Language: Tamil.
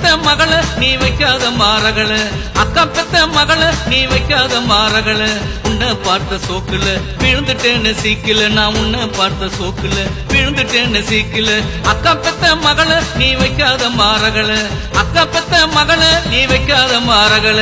பெத்த மகள நீ வைக்காத மாறகள. அக்கா பெத்த மகள நீ வைக்காத மாறகள. உன்னை பார்த்த சோக்குல விழுந்துட்டேன்னு சீக்கில. நான் உன்னை பார்த்த சோக்குல விழுந்துட்டேன்னு சீக்கில. அக்கா பெத்த மகள நீ வைக்காத மாறகள. அக்கா பெத்த மகள நீ வைக்காத மாறகள.